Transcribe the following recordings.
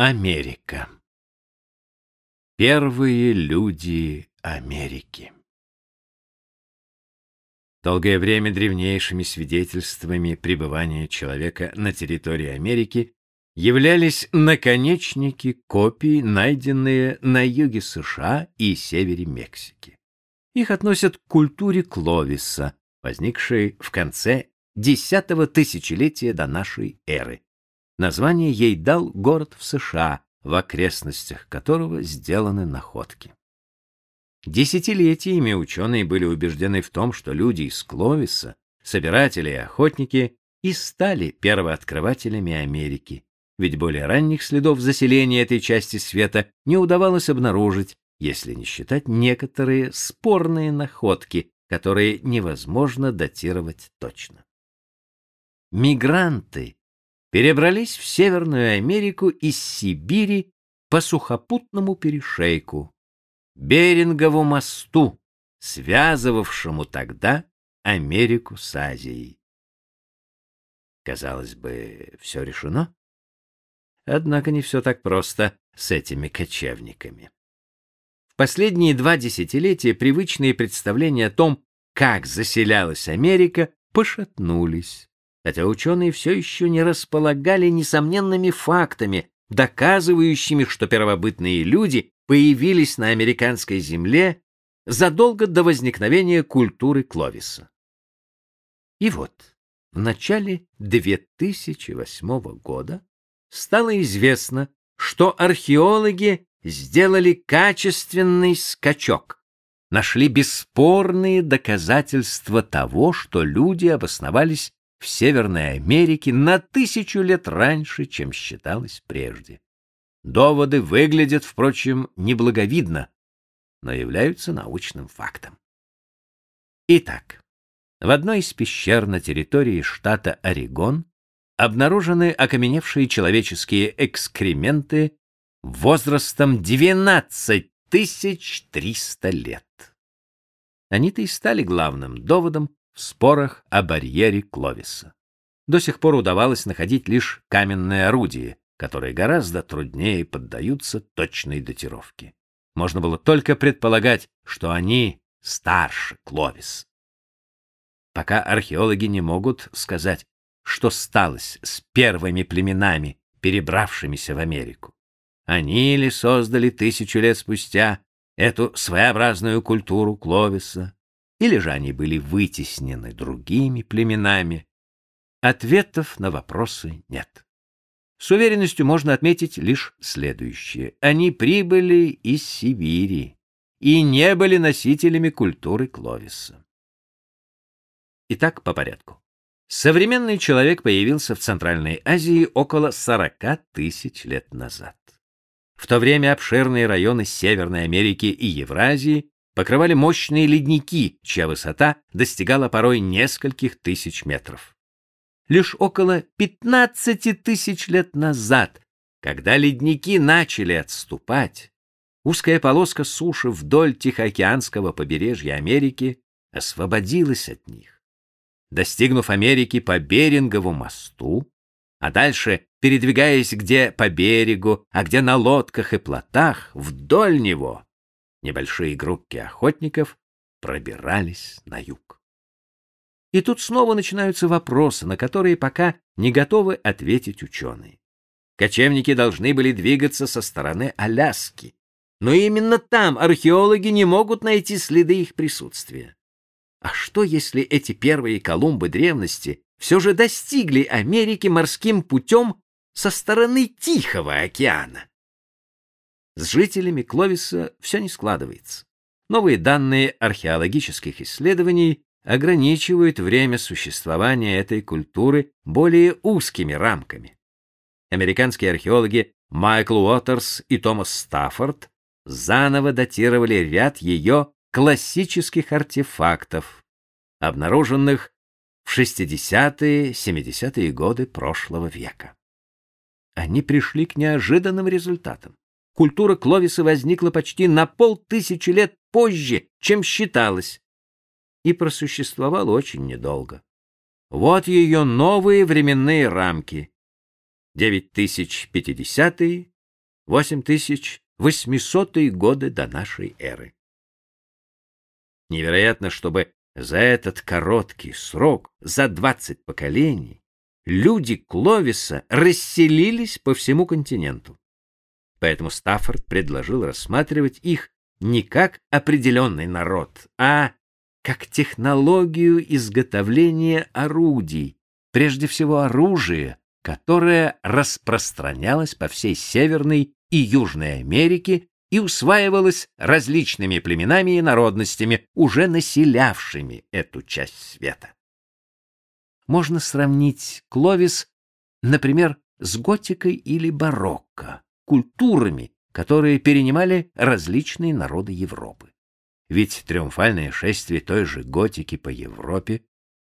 Америка. Первые люди Америки. Долгое время древнейшими свидетельствами пребывания человека на территории Америки являлись наконечники копий, найденные на юге США и севере Мексики. Их относят к культуре Кловиса, возникшей в конце десятого тысячелетия до нашей эры Название ей дал город в США, в окрестностях которого сделаны находки. Десятилетиями ученые были убеждены в том, что люди из Кловиса, собиратели и охотники, и стали первооткрывателями Америки, ведь более ранних следов заселения этой части света не удавалось обнаружить, если не считать некоторые спорные находки, которые невозможно датировать точно. Мигранты перебрались в Северную Америку из Сибири по сухопутному перешейку, Берингову мосту, связывавшему тогда Америку с Азией. Казалось бы, все решено. Однако не все так просто с этими кочевниками. В последние два десятилетия привычные представления о том, как заселялась Америка, пошатнулись хотя ученые все еще не располагали несомненными фактами, доказывающими, что первобытные люди появились на американской земле задолго до возникновения культуры Кловиса. И вот, в начале 2008 года стало известно, что археологи сделали качественный скачок, нашли бесспорные доказательства того, что люди обосновались в Северной Америке на тысячу лет раньше, чем считалось прежде. Доводы выглядят, впрочем, неблаговидно, но являются научным фактом. Итак, в одной из пещер на территории штата Орегон обнаружены окаменевшие человеческие экскременты возрастом 12 300 лет. Они-то и стали главным доводом в спорах о барьере Кловиса. До сих пор удавалось находить лишь каменные орудия, которые гораздо труднее поддаются точной датировке. Можно было только предполагать, что они старше Кловис. Пока археологи не могут сказать, что сталось с первыми племенами, перебравшимися в Америку. Они ли создали тысячу лет спустя эту своеобразную культуру Кловиса, или же они были вытеснены другими племенами? Ответов на вопросы нет. С уверенностью можно отметить лишь следующее. Они прибыли из Сибири и не были носителями культуры Кловиса. Итак, по порядку. Современный человек появился в Центральной Азии около 40 тысяч лет назад. В то время обширные районы Северной Америки и Евразии покрывали мощные ледники, чья высота достигала порой нескольких тысяч метров. Лишь около 15 тысяч лет назад, когда ледники начали отступать, узкая полоска суши вдоль Тихоокеанского побережья Америки освободилась от них. Достигнув Америки по Берингову мосту, а дальше передвигаясь где по берегу, а где на лодках и плотах вдоль него, небольшие группки охотников пробирались на юг. И тут снова начинаются вопросы, на которые пока не готовы ответить ученые. Кочевники должны были двигаться со стороны Аляски, но именно там археологи не могут найти следы их присутствия. А что, если эти первые Колумбы древности все же достигли Америки морским путем со стороны Тихого океана? С жителями Кловиса все не складывается. Новые данные археологических исследований ограничивают время существования этой культуры более узкими рамками. Американские археологи Майкл Уотерс и Томас Стаффорд заново датировали ряд ее классических артефактов, обнаруженных в 60-е, 70-е годы прошлого века. Они пришли к неожиданным результатам культура Кловиса возникла почти на полтысячи лет позже, чем считалось, и просуществовала очень недолго. Вот ее новые временные рамки. 9050 8800 годы до нашей эры. Невероятно, чтобы за этот короткий срок, за 20 поколений, люди Кловиса расселились по всему континенту. Поэтому Стаффорд предложил рассматривать их не как определенный народ, а как технологию изготовления орудий, прежде всего оружия, которое распространялось по всей Северной и Южной Америке и усваивалось различными племенами и народностями, уже населявшими эту часть света. Можно сравнить Кловис, например, с готикой или барокко, культурами, которые перенимали различные народы Европы. Ведь триумфальное шествие той же готики по Европе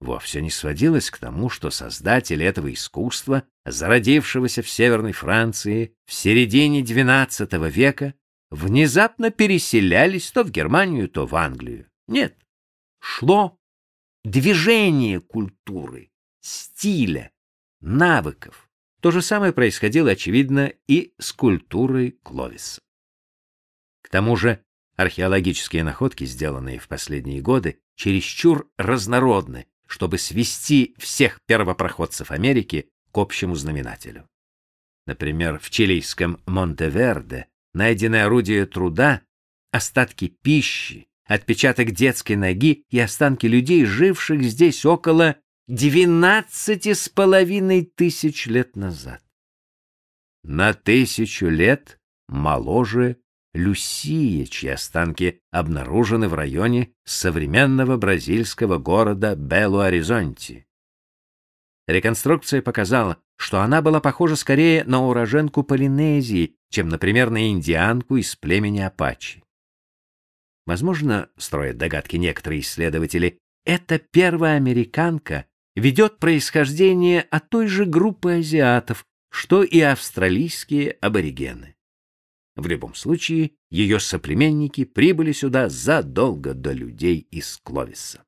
вовсе не сводилось к тому, что создатели этого искусства, зародившегося в Северной Франции в середине XII века, внезапно переселялись то в Германию, то в Англию. Нет, шло движение культуры, стиля, навыков. То же самое происходило, очевидно, и с культурой Кловиса. К тому же археологические находки, сделанные в последние годы, чересчур разнородны, чтобы свести всех первопроходцев Америки к общему знаменателю. Например, в чилийском Монтеверде найдены орудия труда, остатки пищи, отпечаток детской ноги и останки людей, живших здесь около двенадцати с половиной тысяч лет назад. На тысячу лет моложе Люсия, чьи останки обнаружены в районе современного бразильского города Белу-Оризонти. Реконструкция показала, что она была похожа скорее на уроженку Полинезии, чем, например, на индианку из племени Апачи. Возможно, строят догадки некоторые исследователи, эта первая американка ведет происхождение от той же группы азиатов, что и австралийские аборигены. В любом случае, ее соплеменники прибыли сюда задолго до людей из Кловиса.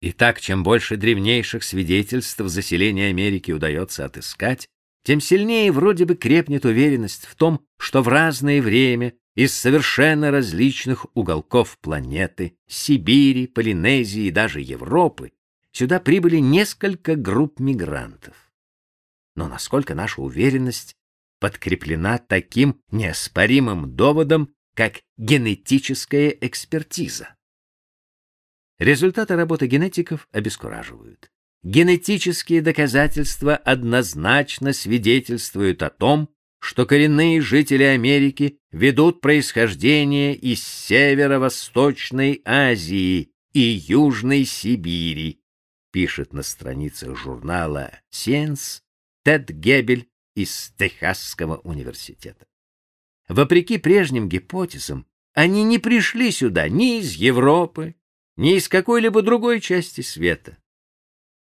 Итак, чем больше древнейших свидетельств заселения Америки удается отыскать, тем сильнее вроде бы крепнет уверенность в том, что в разное время из совершенно различных уголков планеты, Сибири, Полинезии и даже Европы, сюда прибыли несколько групп мигрантов. Но насколько наша уверенность подкреплена таким неоспоримым доводом, как генетическая экспертиза. Результаты работы генетиков обескураживают. Генетические доказательства однозначно свидетельствуют о том, что коренные жители Америки ведут происхождение из северо-восточной Азии и Южной Сибири, пишет на страницах журнала Science Тед Гебель из Техасского университета. Вопреки прежним гипотезам, они не пришли сюда ни из Европы, ни из какой-либо другой части света.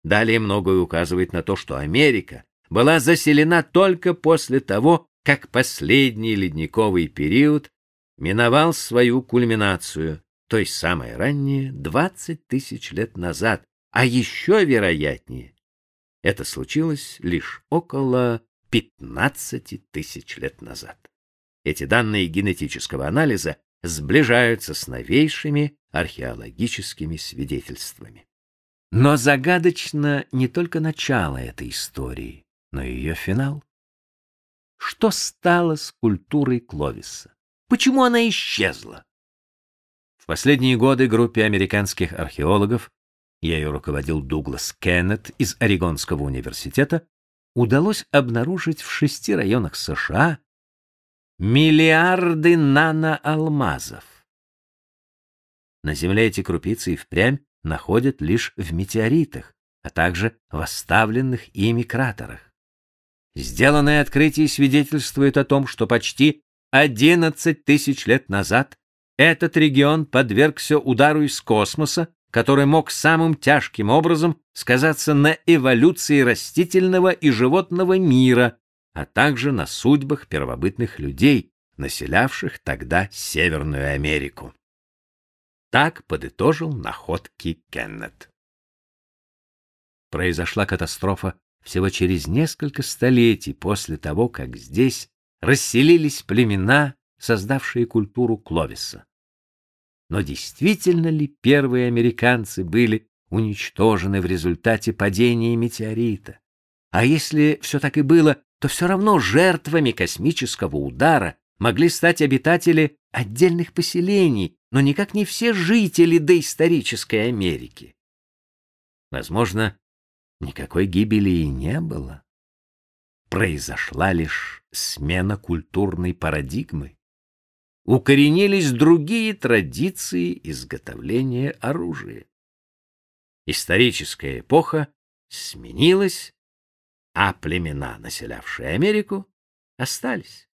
Далее многое указывает на то, что Америка была заселена только после того, как последний ледниковый период миновал свою кульминацию, то есть самое раннее 20 тысяч лет назад, а еще вероятнее, это случилось лишь около 15 тысяч лет назад. Эти данные генетического анализа сближаются с новейшими археологическими свидетельствами. Но загадочно не только начало этой истории, но и ее финал. Что стало с культурой Кловиса? Почему она исчезла? В последние годы группе американских археологов, ею руководил Дуглас Кеннет из Орегонского университета, удалось обнаружить в шести районах США миллиарды наноалмазов. На Земле эти крупицы и впрямь находят лишь в метеоритах, а также в оставленных ими кратерах. Сделанное открытие свидетельствует о том, что почти 11 тысяч лет назад этот регион подвергся удару из космоса который мог самым тяжким образом сказаться на эволюции растительного и животного мира, а также на судьбах первобытных людей, населявших тогда Северную Америку. Так подытожил находки Кеннет. Произошла катастрофа всего через несколько столетий после того, как здесь расселились племена, создавшие культуру Кловиса. Но действительно ли первые американцы были уничтожены в результате падения метеорита? А если все так и было, то все равно жертвами космического удара могли стать обитатели отдельных поселений, но никак не все жители доисторической Америки. Возможно, никакой гибели и не было. Произошла лишь смена культурной парадигмы. Укоренились другие традиции изготовления оружия. Историческая эпоха сменилась, а племена, населявшие Америку, остались.